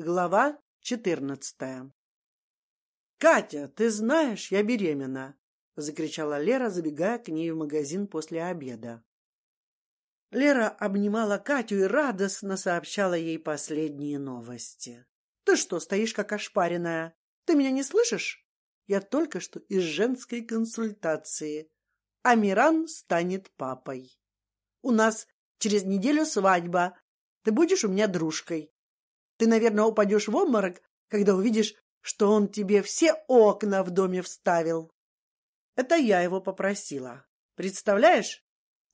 Глава четырнадцатая. Катя, ты знаешь, я беременна, закричала Лера, забегая к ней в магазин после обеда. Лера обнимала Катю и радостно сообщала ей последние новости. Ты что, стоишь как ошпаренная? Ты меня не слышишь? Я только что из женской консультации. Амиран станет папой. У нас через неделю свадьба. Ты будешь у меня дружкой. Ты, наверное, упадешь в обморок, когда увидишь, что он тебе все окна в доме вставил. Это я его попросила. Представляешь?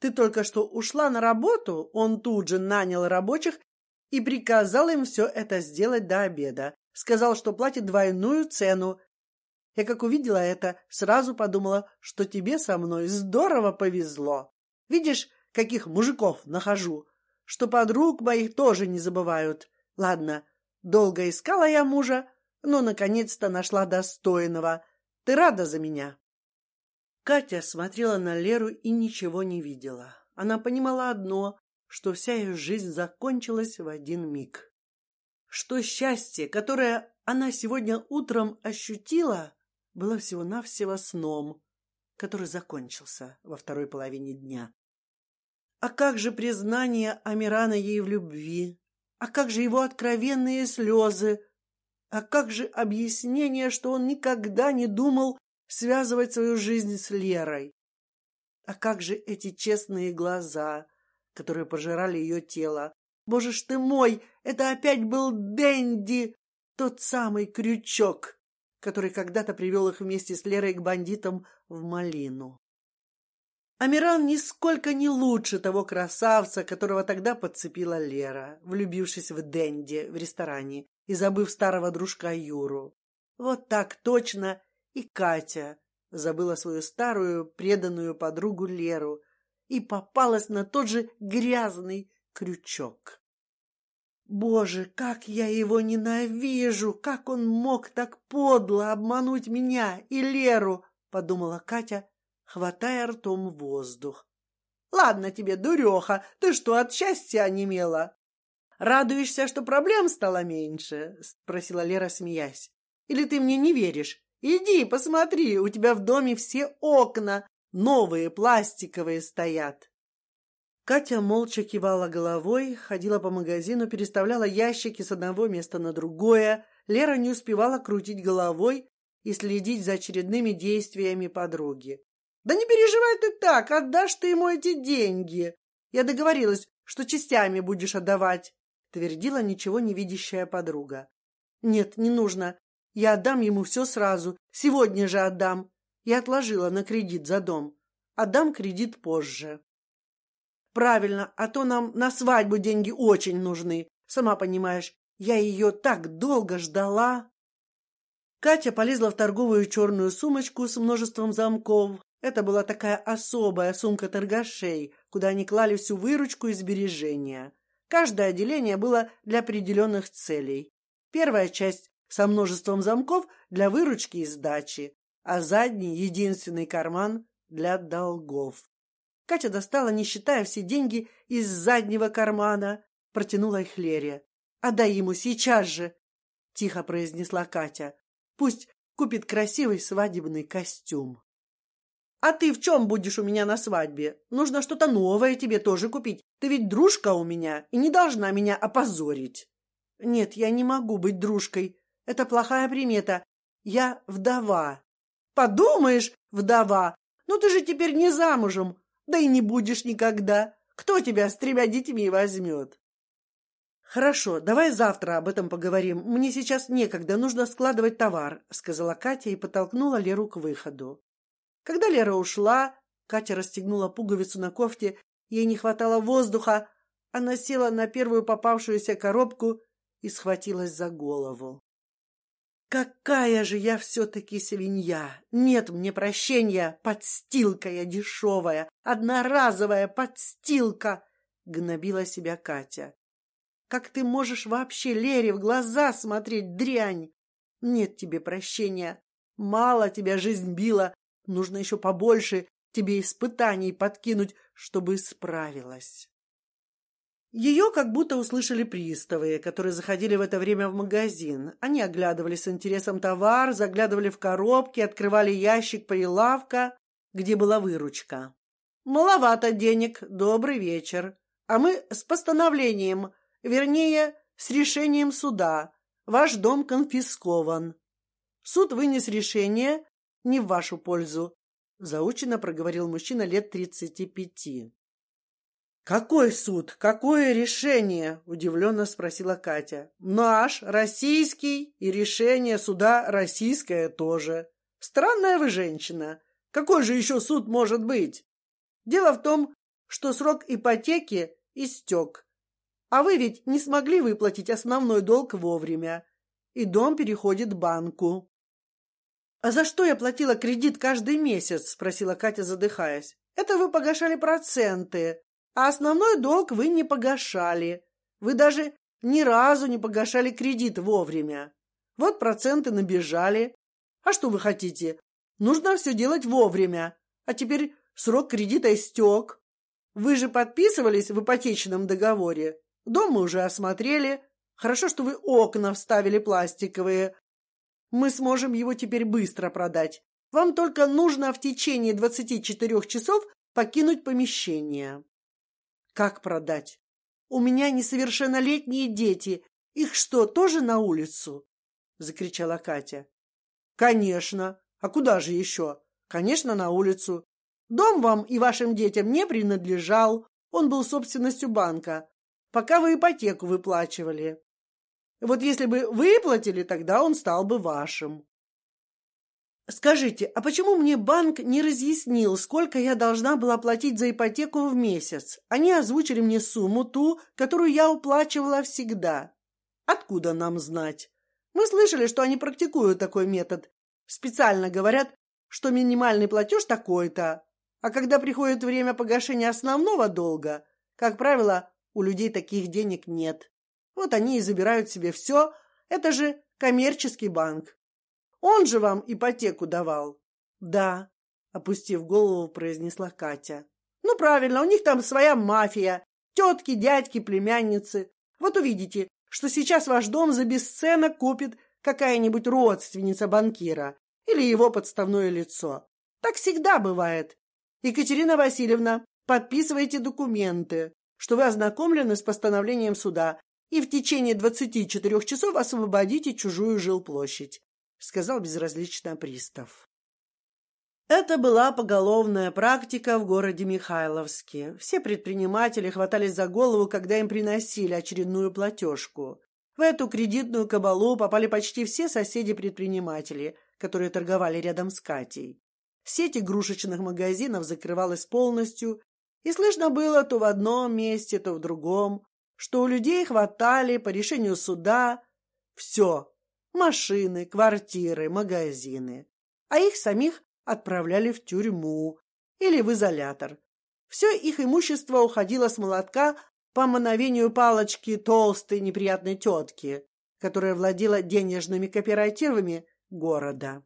Ты только что ушла на работу, он тут же нанял рабочих и приказал им все это сделать до обеда. Сказал, что платит двойную цену. Я как увидела это, сразу подумала, что тебе со мной здорово повезло. Видишь, каких мужиков нахожу, что подруг моих тоже не забывают. Ладно, долго искала я мужа, но наконец-то нашла достойного. Ты рада за меня? Катя смотрела на Леру и ничего не видела. Она понимала одно, что вся ее жизнь закончилась в один миг. Что счастье, которое она сегодня утром ощутила, было всего-навсего сном, который закончился во второй половине дня. А как же признание Амирана ей в любви? А как же его откровенные слезы? А как же объяснение, что он никогда не думал связывать свою жизнь с Лерой? А как же эти честные глаза, которые пожирали ее тело? Боже ж ты мой, это опять был Дэнди, тот самый крючок, который когда-то привел их вместе с Лерой к бандитам в Малину. Амиран нисколько не лучше того красавца, которого тогда подцепила Лера, влюбившись в Дэнди в ресторане и забыв старого дружка Юру. Вот так точно и Катя забыла свою старую преданную подругу Леру и попалась на тот же грязный крючок. Боже, как я его ненавижу! Как он мог так подло обмануть меня и Леру? подумала Катя хватая ртом воздух. Ладно тебе, дуреха, ты что, от счастья онемела? Радуешься, что проблем стало меньше? спросила Лера, смеясь. Или ты мне не веришь? Иди, посмотри, у тебя в доме все окна новые пластиковые стоят. Катя молча кивала головой, ходила по магазину, переставляла ящики с одного места на другое. Лера не успевала крутить головой и следить за очередными действиями подруги. Да не переживай ты так, отдашь ты ему эти деньги. Я договорилась, что частями будешь отдавать, твердила ничего не видящая подруга. Нет, не нужно. Я отдам ему все сразу, сегодня же отдам. Я отложила на кредит за дом. Отдам кредит позже. Правильно, а то нам на свадьбу деньги очень нужны. Сама понимаешь, я ее так долго ждала. Катя полезла в торговую черную сумочку с множеством замков, это была такая особая сумка торгашей, куда они клали всю выручку и сбережения. Каждое отделение было для определенных целей. Первая часть со множеством замков для выручки и сдачи, а задний единственный карман для долгов. Катя достала, не считая все деньги, из заднего кармана, протянула их Лере. «Отдай ему сейчас же!» — тихо произнесла Катя. «Пусть купит красивый свадебный костюм». А ты в чем будешь у меня на свадьбе? Нужно что-то новое тебе тоже купить. Ты ведь дружка у меня и не должна меня опозорить. Нет, я не могу быть дружкой. Это плохая примета. Я вдова. Подумаешь, вдова. Ну ты же теперь не замужем, да и не будешь никогда. Кто тебя с тремя детьми возьмет? Хорошо, давай завтра об этом поговорим. Мне сейчас некогда, нужно складывать товар, сказала Катя и подтолкнула Леру к выходу. Когда Лера ушла, Катя расстегнула пуговицу на кофте, ей не хватало воздуха, она села на первую попавшуюся коробку и схватилась за голову. Какая же я все-таки свинья! Нет мне прощения, подстилка я дешевая, одноразовая подстилка! Гнобила себя Катя. Как ты можешь вообще Лере в глаза смотреть, дрянь? Нет тебе прощения. Мало тебя жизнь била, Нужно еще побольше тебе испытаний подкинуть, чтобы справилась. Ее как будто услышали приставы, которые заходили в это время в магазин. Они оглядывали с интересом товар, заглядывали в коробки, открывали ящик прилавка, где была выручка. Маловато денег. Добрый вечер. А мы с постановлением, вернее, с решением суда. Ваш дом конфискован. Суд вынес решение не в вашу пользу, заучено проговорил мужчина лет тридцати пяти. Какой суд? Какое решение? удивленно спросила Катя. Наш, российский, и решение суда российское тоже. Странная вы женщина. Какой же еще суд может быть? Дело в том, что срок ипотеки истек, а вы ведь не смогли выплатить основной долг вовремя, и дом переходит банку. А за что я платила кредит каждый месяц? спросила Катя, задыхаясь. Это вы погашали проценты, а основной долг вы не погашали. Вы даже ни разу не погашали кредит вовремя. Вот проценты набежали. А что вы хотите? Нужно все делать вовремя. А теперь срок кредита истек. Вы же подписывались в ипотечном договоре. Дом мы уже осмотрели. Хорошо, что вы окна вставили пластиковые. Мы сможем его теперь быстро продать. Вам только нужно в течение двадцати четырех часов покинуть помещение. Как продать? У меня несовершеннолетние дети. Их что, тоже на улицу? закричала Катя. Конечно. А куда же еще? Конечно, на улицу. Дом вам и вашим детям не принадлежал. Он был собственностью банка, пока вы ипотеку выплачивали. Вот если бы выплатили, тогда он стал бы вашим. Скажите, а почему мне банк не разъяснил, сколько я должна была платить за ипотеку в месяц? Они озвучили мне сумму ту, которую я уплачивала всегда. Откуда нам знать? Мы слышали, что они практикуют такой метод. Специально говорят, что минимальный платеж такой-то, а когда приходит время погашения основного долга, как правило, у людей таких денег нет. Вот они и забирают себе все. Это же коммерческий банк. Он же вам ипотеку давал. Да, опустив голову, произнесла Катя. Ну правильно, у них там своя мафия, тетки, дядьки, племянницы. Вот увидите, что сейчас ваш дом за бесценок купит какая-нибудь родственница банкира или его подставное лицо. Так всегда бывает. Екатерина Васильевна, подписывайте документы, что вы ознакомлены с постановлением суда и в течение двадцати четырех часов освободите чужую жилплощадь сказал безразлично пристав. Это была поголовная практика в городе Михайловске. Все предприниматели хватались за голову, когда им приносили очередную платежку. В эту кредитную кабалу попали почти все соседи-предприниматели, которые торговали рядом с Катей. Сеть игрушечных магазинов закрывалась полностью, и слышно было то в одном месте, то в другом, что у людей хватали по решению суда все, машины, квартиры, магазины, а их самих отправляли в тюрьму или в изолятор. Все их имущество уходило с молотка по мановению палочки толстой неприятной тетки, которая владела денежными кооперативами города.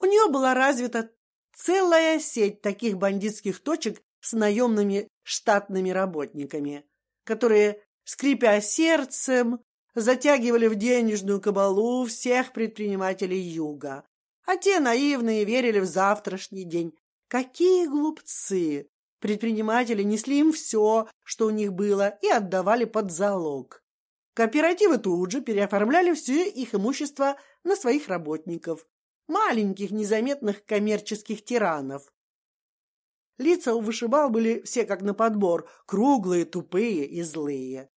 У нее была развита целая сеть таких бандитских точек с наемными штатными работниками, которые, скрипя сердцем, затягивали в денежную кабалу всех предпринимателей юга, а те наивные верили в завтрашний день. Какие глупцы! Предприниматели несли им все, что у них было, и отдавали под залог. Кооперативы тут же переоформляли все их имущество на своих работников, маленьких незаметных коммерческих тиранов. Лица у вышибал были все как на подбор, круглые, тупые и злые.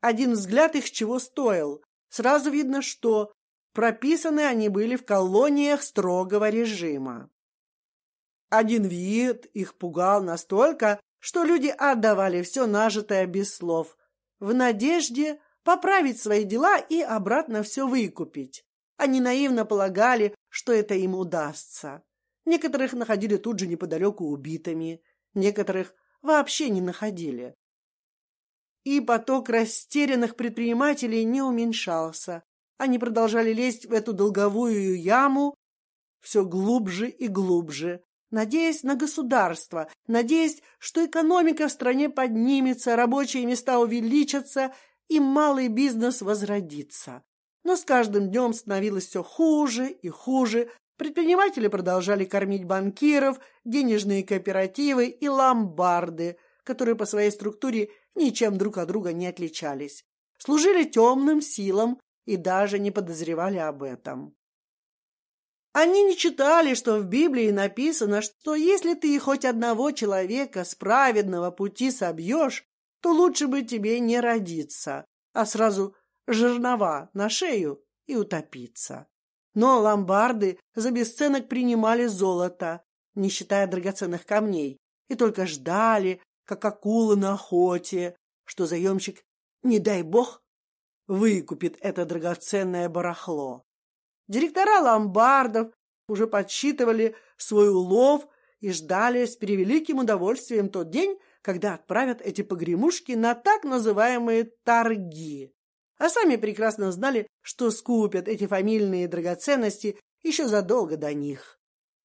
Один взгляд их чего стоил. Сразу видно, что прописаны они были в колониях строгого режима. Один вид их пугал настолько, что люди отдавали все нажитое без слов, в надежде поправить свои дела и обратно все выкупить. Они наивно полагали, что это им удастся. Некоторых находили тут же неподалеку убитыми, некоторых вообще не находили и поток растерянных предпринимателей не уменьшался. Они продолжали лезть в эту долговую яму все глубже и глубже, надеясь на государство, надеясь, что экономика в стране поднимется, рабочие места увеличатся и малый бизнес возродится. Но с каждым днем становилось все хуже и хуже. Предприниматели продолжали кормить банкиров, денежные кооперативы и ломбарды, которые по своей структуре ничем друг от друга не отличались, служили темным силам и даже не подозревали об этом. Они не читали, что в Библии написано, что если ты хоть одного человека с праведного пути собьешь, то лучше бы тебе не родиться, а сразу жернова на шею и утопиться. Но ломбарды за бесценок принимали золото, не считая драгоценных камней, и только ждали, как акулы на охоте, что заемщик, не дай бог, выкупит это драгоценное барахло. Директора ломбардов уже подсчитывали свой улов и ждали с превеликим удовольствием тот день, когда отправят эти погремушки на так называемые торги. А сами прекрасно знали, что скупят эти фамильные драгоценности еще задолго до них.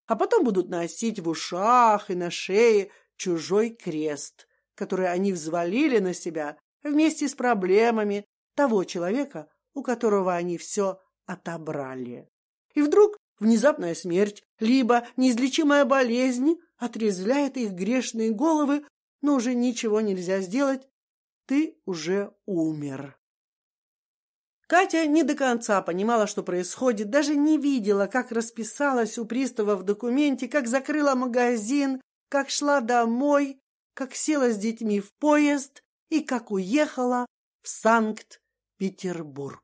А потом будут носить в ушах и на шее чужой крест, который они взвалили на себя вместе с проблемами того человека, у которого они все отобрали. И вдруг внезапная смерть, либо неизлечимая болезнь отрезвляет их грешные головы, но уже ничего нельзя сделать, ты уже умер. Катя не до конца понимала, что происходит, даже не видела, как расписалась у пристава в документе, как закрыла магазин, как шла домой, как села с детьми в поезд и как уехала в Санкт-Петербург.